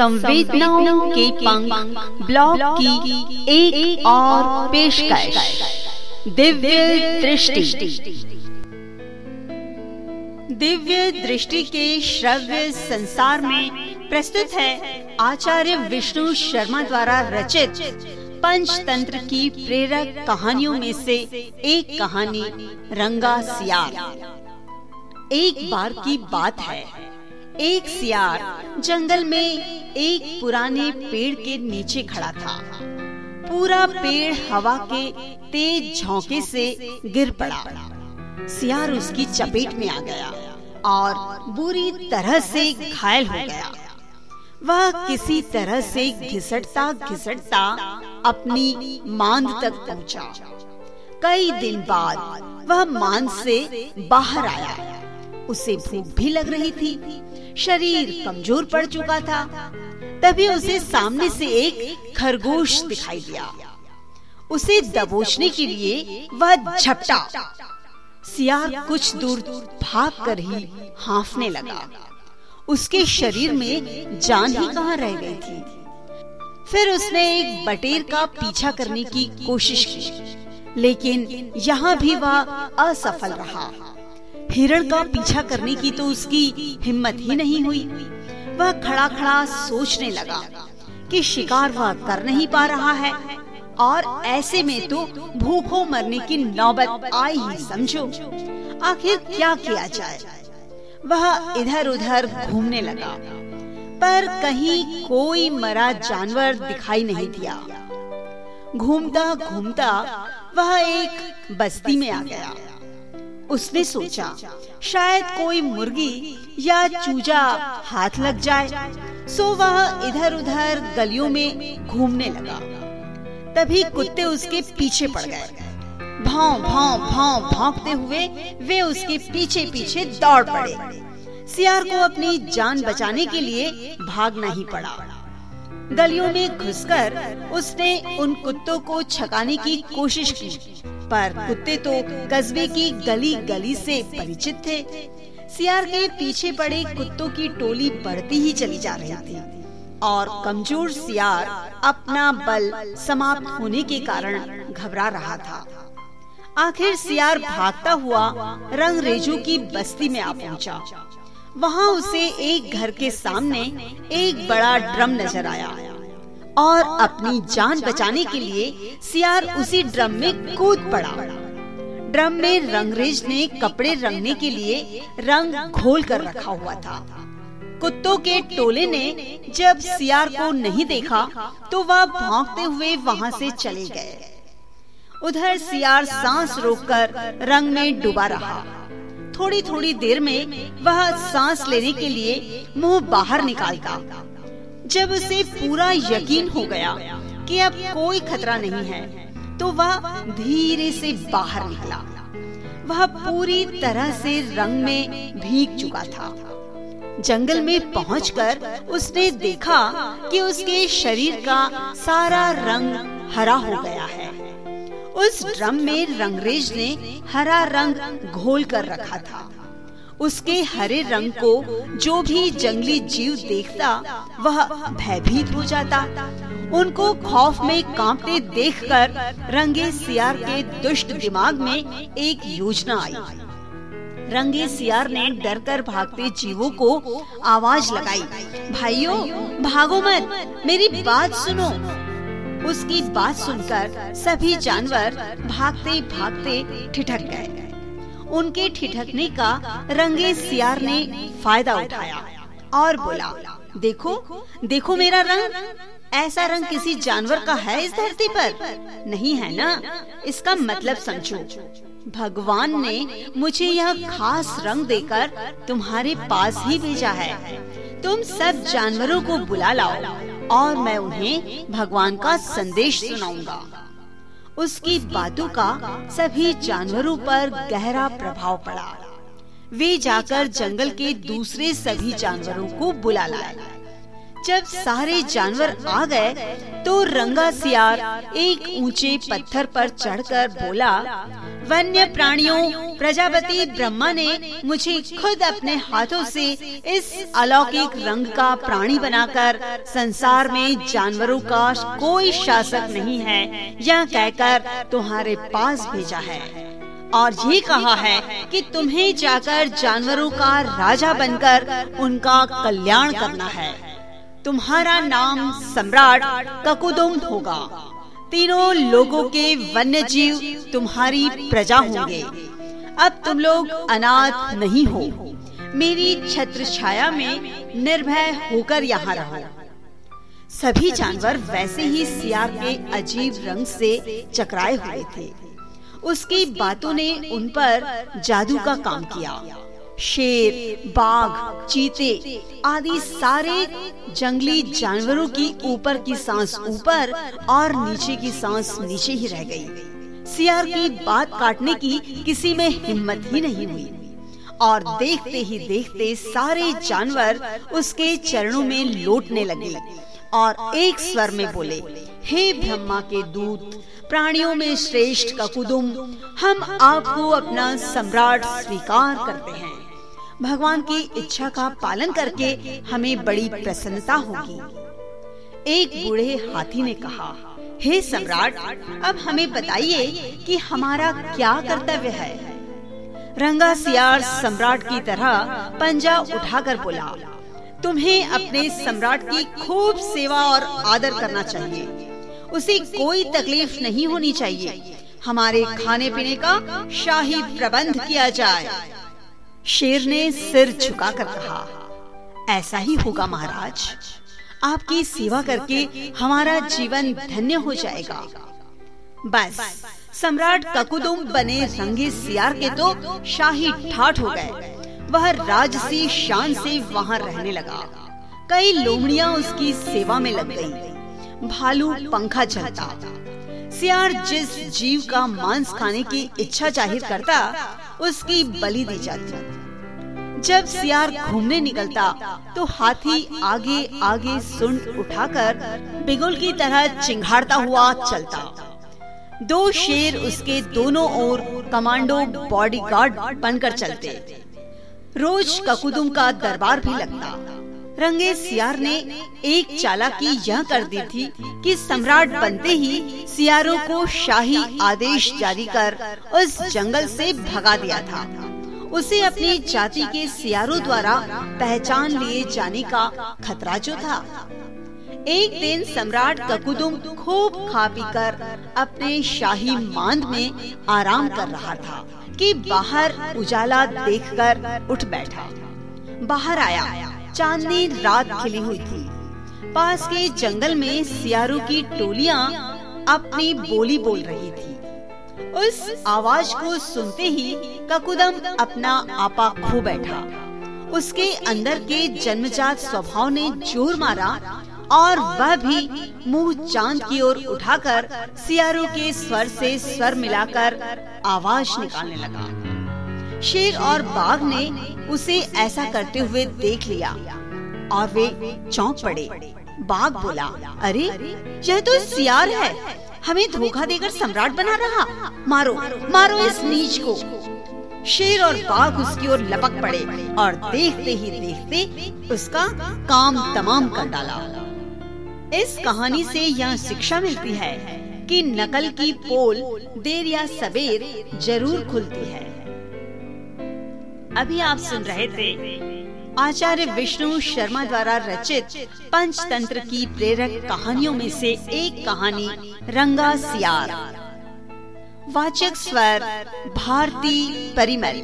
संवेदनाओं के पंख ब्लॉग की एक, एक और पेशकश। दिव्य दृष्टि। दिव्य दृष्टि के श्रव्य संसार में प्रस्तुत है आचार्य विष्णु शर्मा द्वारा रचित पंचतंत्र की प्रेरक कहानियों में से एक कहानी रंगा सियार। एक बार की बात है। एक सियार जंगल में एक पुराने पेड़ के नीचे खड़ा था। पूरा पेड़ हवा के तेज झोंके से गिर पड़ा। सियार उसकी चपेट में आ गया और बुरी तरह से घायल हो गया। वह किसी तरह से घिसटता घिसटता अपनी मांद तक पहुँचा। कई दिन बाद वह मांद से बाहर आया। उसे भूख भी लग रही थी। शरीर कमज़ोर पड़ चुका था। तभी उसे सामने से एक खरगोश दिखाई दिया। उसे दबोचने के लिए वह झपटा। सियार कुछ दूर भाग कर ही हाफने लगा। उसके शरीर में जान ही कहाँ रह गई थी। फिर उसने एक बटेर का पीछा करने की कोशिश की, लेकिन यहाँ भी वह असफल रहा। हिरण का पीछा करने की तो उसकी हिम्मत ही नहीं हुई। वह खड़ा खड़ा सोचने लगा कि शिकार वह कर नहीं पा रहा है, और ऐसे में तो भूखों मरने की नौबत आई ही, समझो। आखिर क्या किया जाए? वह इधर उधर घूमने लगा, पर कहीं कोई मरा जानवर दिखाई नहीं दिया। घूमता घूमता वह एक बस्ती में आ गया। उसने सोचा, शायद कोई मुर्गी या चूजा हाथ लग जाए। सो वह इधर उधर गलियों में घूमने लगा। तभी कुत्ते उसके पीछे पड़ गए। भाव भाव भाव भागते हुए वे उसके पीछे पीछे दौड़ पड़े। सियार को अपनी जान बचाने के लिए भागना ही पड़ा। गलियों में घुसकर उसने उन कुत्तों को छकाने की कोशिश की। पर कुत्ते तो कस्बे की गली गली से परिचित थे। सियार के पीछे पड़े कुत्तों की टोली बढ़ती ही चली जा रही थी और कमज़ोर सियार अपना बल समाप्त होने के कारण घबरा रहा था। आखिर सियार भागता हुआ रंग रेजू की बस्ती में आ पहुँचा। वहाँ उसे एक घर के सामने एक बड़ा ड्रम नज़र आया। और अपनी जान बचाने के लिए सियार उसी ड्रम में कूद पड़ा। ड्रम में रंगरेज ने कपड़े रंगने के लिए रंग घोल कर रखा हुआ था। कुत्तों के टोले ने जब सियार को नहीं देखा तो वह भागते हुए वहाँ से चले गए। उधर सियार सांस रोककर रंग में डूबा रहा। थोड़ी थोड़ी देर में वह सांस लेने के लिए मुँह बाहर निकालता जब उसे पूरा यकीन हो गया कि अब कोई खतरा नहीं है तो वह धीरे से बाहर निकला। वह पूरी तरह से रंग में भीग चुका था। जंगल में पहुंचकर उसने देखा कि उसके शरीर का सारा रंग हरा हो गया है। उस ड्रम में रंगरेज ने हरा रंग घोल कर रखा था। उसके हरे रंग को जो भी जंगली जीव देखता, वह भयभीत हो जाता। उनको खौफ में कांपते देखकर रंगे सियार के दुष्ट दिमाग में एक योजना आई। रंगे सियार ने डरकर भागते जीवों को आवाज़ लगाई, भाइयों, भागो मत, मेरी बात सुनो। उसकी बात सुनकर सभी जानवर भागते भागते ठिठक गए। उनके ठिठकने का रंगे सियार ने फ़ायदा उठाया और बोला, देखो देखो मेरा रंग। ऐसा रंग किसी जानवर का है इस धरती पर? नहीं है ना? इसका मतलब समझो, भगवान ने मुझे यह खास रंग देकर तुम्हारे पास ही भेजा है। तुम सब जानवरों को बुला लाओ और मैं उन्हें भगवान का संदेश सुनाऊँगा। उसकी बातों का सभी जानवरों पर गहरा प्रभाव पड़ा। वे जाकर जंगल के दूसरे सभी जानवरों को बुला लाए जब सारे जानवर आ गए तो रंगा सियार एक ऊँचे पत्थर पर चढ़कर बोला वन्य प्राणियों प्रजापति ब्रह्मा ने मुझे खुद अपने हाथों से इस अलौकिक रंग का प्राणी बनाकर संसार में जानवरों का कोई शासक नहीं है, यह कहकर तुम्हारे पास भेजा है। और ये कहा है कि तुम्हें जाकर जानवरों का राजा बनकर उनका कल्याण करना है। तुम्हारा नाम सम्राट ककुदुम होगा। तीनों लोगों के वन्य जीव तुम्हारी प्रजा होंगे। अब तुम लोग अनाथ नहीं हो। मेरी छत्र छाया में निर्भय होकर यहाँ रहो। सभी जानवर वैसे ही सिया के अजीब रंग से चकराए हुए थे। उसकी बातों ने उन पर जादू का काम किया। शेर, बाघ, चीते आदि सारे जंगली जानवरों की ऊपर की सांस ऊपर और नीचे की सांस नीचे ही रह गई। सियार की बात काटने की किसी में हिम्मत ही नहीं हुई। और देखते ही देखते सारे जानवर उसके चरणों में लौटने लगे और एक स्वर में बोले, हे ब्रह्मा के दूत, प्राणियों में श्रेष्ठ ककुदुम, हम आपको अपना सम्राट स्वीकार करते हैं। भगवान की इच्छा का पालन करके हमें बड़ी प्रसन्नता होगी। एक बूढ़े हाथी ने कहा हे सम्राट, अब हमें बताइए कि हमारा क्या कर्तव्य है? रंगा सियार सम्राट की तरह पंजा उठाकर बोला, तुम्हें अपने सम्राट की खूब सेवा और आदर करना चाहिए। उसे कोई तकलीफ़ नहीं होनी चाहिए। हमारे खाने पीने का शाही प्रबंध किया जाए। शेर ने सिर झुका कर कहा, ऐसा ही होगा, महाराज। आपकी सेवा करके हमारा जीवन धन्य हो जाएगा। बस सम्राट ककुदुम बने रंगे सियार के तो शाही ठाठ हो गए। वह राजसी शान से वहाँ रहने लगा। कई लोमड़ियाँ उसकी सेवा में लग गई भालू पंखा चलता। सियार जिस जीव का मांस खाने की इच्छा ज़ाहिर करता उसकी बलि दी जाती। जब सियार घूमने निकलता तो हाथी आगे आगे सुंड उठाकर बिगुल की तरह चिंगाड़ता हुआ चलता। दो शेर उसके दोनों ओर कमांडो बॉडीगार्ड बनकर चलते। रोज ककुदुम का दरबार भी लगता। रंगे सियार ने एक चालाकी यह कर दी थी कि सम्राट बनते ही सियारों को शाही आदेश जारी कर उस जंगल से भगा दिया था। उसे अपनी जाति के सियारों द्वारा पहचान लिए जाने का खतरा जो था। एक दिन सम्राट ककुदुम खूब खा पी कर अपने शाही मांद में आराम कर रहा था कि बाहर उजाला देखकर उठ बैठा। बाहर आया, चांदनी रात खिली हुई थी। पास के जंगल में सियारों की टोलियाँ अपनी बोली बोल रही थी। उस आवाज़ को सुनते ही ककुदम अपना आपा खो बैठा। उसके अंदर के जन्मजात स्वभाव ने ज़ोर मारा और वह भी मुँह चाँद की ओर उठाकर सियारों के स्वर से स्वर मिलाकर आवाज़ निकालने लगा। शेर और बाघ ने उसे ऐसा करते हुए देख लिया और वे चौंक पड़े। बाघ बोला, अरे, यह तो सियार है। हमें धोखा देकर सम्राट बना रहा। मारो मारो इस नीच को। शेर और बाघ उसकी ओर लपक पड़े और देखते ही देखते उसका काम तमाम कर डाला। इस कहानी से यह शिक्षा मिलती है कि नकल की पोल, देर या सवेर ज़रूर खुलती है। अभी आप सुन रहे थे आचार्य विष्णु शर्मा द्वारा रचित पंचतंत्र की प्रेरक कहानियों में से एक कहानी, रंगा सियार। वाचक स्वर, भारती परिमल।